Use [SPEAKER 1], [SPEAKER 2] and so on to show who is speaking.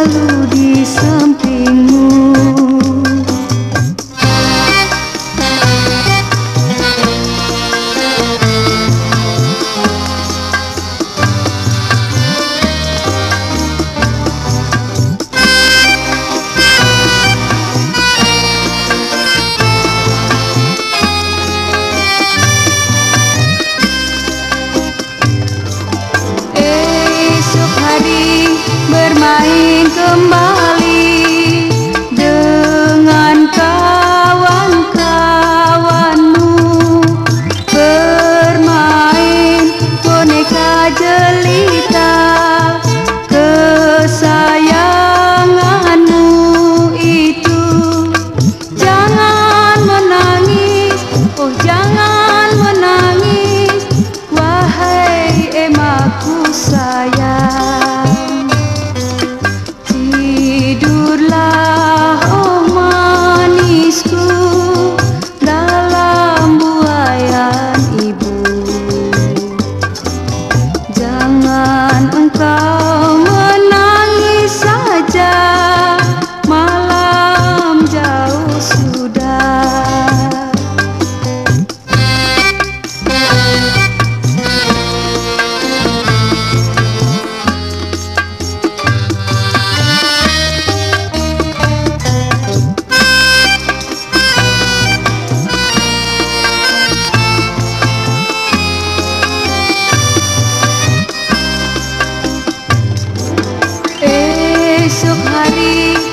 [SPEAKER 1] selalu di sampingmu. Bermain 一个梦。सुखारी